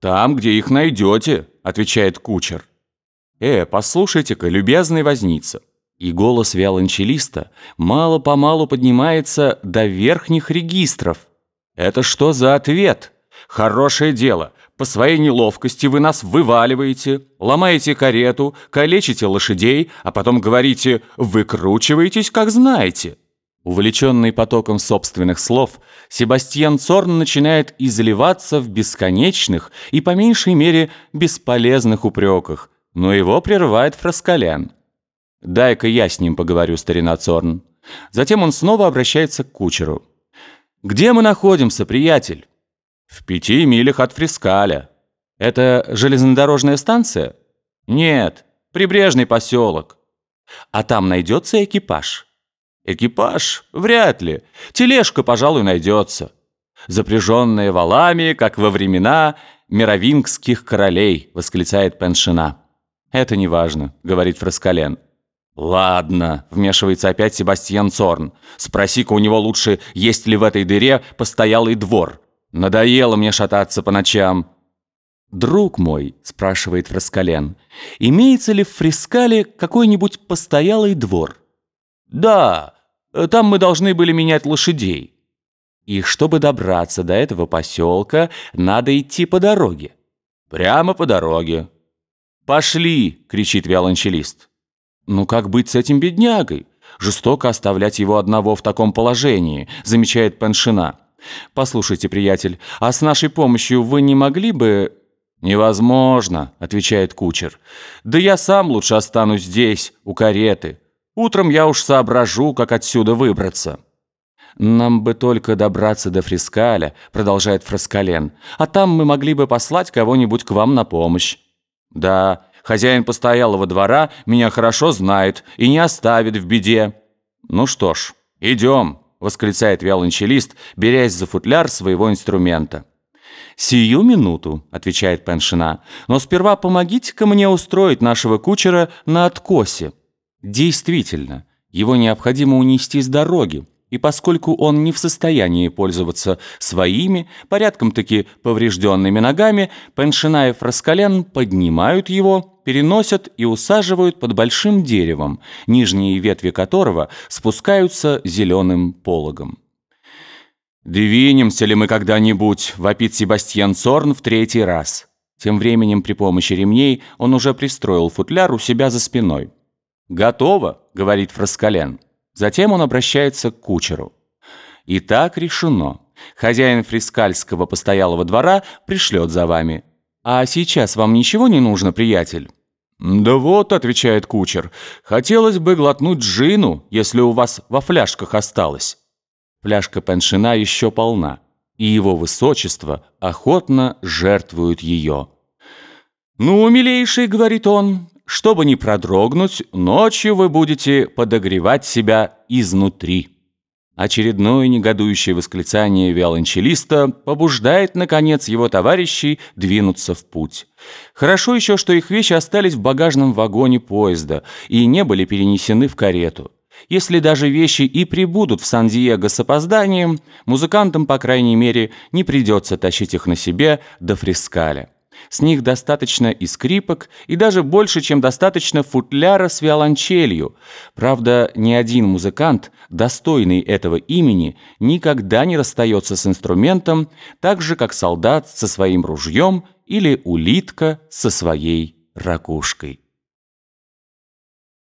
«Там, где их найдете», — отвечает кучер. «Э, послушайте-ка, любезный возница». И голос виолончелиста мало-помалу поднимается до верхних регистров. «Это что за ответ? Хорошее дело. По своей неловкости вы нас вываливаете, ломаете карету, калечите лошадей, а потом говорите «выкручиваетесь, как знаете». Увлеченный потоком собственных слов, Себастьян Цорн начинает изливаться в бесконечных и, по меньшей мере, бесполезных упреках, но его прерывает Фраскалян. «Дай-ка я с ним поговорю, старина Цорн». Затем он снова обращается к кучеру. «Где мы находимся, приятель?» «В пяти милях от Фрискаля». «Это железнодорожная станция?» «Нет, прибрежный поселок». «А там найдется экипаж?» Экипаж? Вряд ли. Тележка, пожалуй, найдется. Запряженная валами, как во времена мировингских королей, восклицает Пеншина. Это не важно, говорит Фраскален. «Ладно», — вмешивается опять Себастьян Цорн. «Спроси-ка у него лучше, есть ли в этой дыре постоялый двор. Надоело мне шататься по ночам». «Друг мой», — спрашивает Фраскален, — «имеется ли в Фрискале какой-нибудь постоялый двор?» «Да, там мы должны были менять лошадей. И чтобы добраться до этого поселка, надо идти по дороге. Прямо по дороге. «Пошли!» — кричит виолончелист. «Ну как быть с этим беднягой? Жестоко оставлять его одного в таком положении», — замечает Пеншина. «Послушайте, приятель, а с нашей помощью вы не могли бы...» «Невозможно», — отвечает кучер. «Да я сам лучше останусь здесь, у кареты. Утром я уж соображу, как отсюда выбраться». «Нам бы только добраться до Фрискаля», — продолжает Фраскален, «а там мы могли бы послать кого-нибудь к вам на помощь». «Да, хозяин постоялого двора меня хорошо знает и не оставит в беде». «Ну что ж, идем», — восклицает виолончелист, берясь за футляр своего инструмента. «Сию минуту», — отвечает Пеншина, «но сперва помогите-ка мне устроить нашего кучера на откосе». Действительно, его необходимо унести с дороги, и поскольку он не в состоянии пользоваться своими, порядком-таки поврежденными ногами, Пеншина и Фраскален поднимают его, переносят и усаживают под большим деревом, нижние ветви которого спускаются зеленым пологом. «Двинемся ли мы когда-нибудь?» – вопит Себастьян Цорн в третий раз. Тем временем при помощи ремней он уже пристроил футляр у себя за спиной. «Готово», — говорит Фраскален. Затем он обращается к кучеру. «И так решено. Хозяин фрискальского постоялого двора пришлет за вами. А сейчас вам ничего не нужно, приятель?» «Да вот», — отвечает кучер, — «хотелось бы глотнуть джину, если у вас во фляжках осталось». Фляжка пеншина еще полна, и его высочество охотно жертвует ее. «Ну, милейший», — говорит он, чтобы не продрогнуть, ночью вы будете подогревать себя изнутри. Очередное негодующее восклицание виолончелиста побуждает, наконец, его товарищей двинуться в путь. Хорошо еще, что их вещи остались в багажном вагоне поезда и не были перенесены в карету. Если даже вещи и прибудут в Сан-Диего с опозданием, музыкантам, по крайней мере, не придется тащить их на себе до Фрискаля. С них достаточно и скрипок, и даже больше, чем достаточно футляра с виолончелью. Правда, ни один музыкант, достойный этого имени, никогда не расстается с инструментом, так же, как солдат со своим ружьем или улитка со своей ракушкой.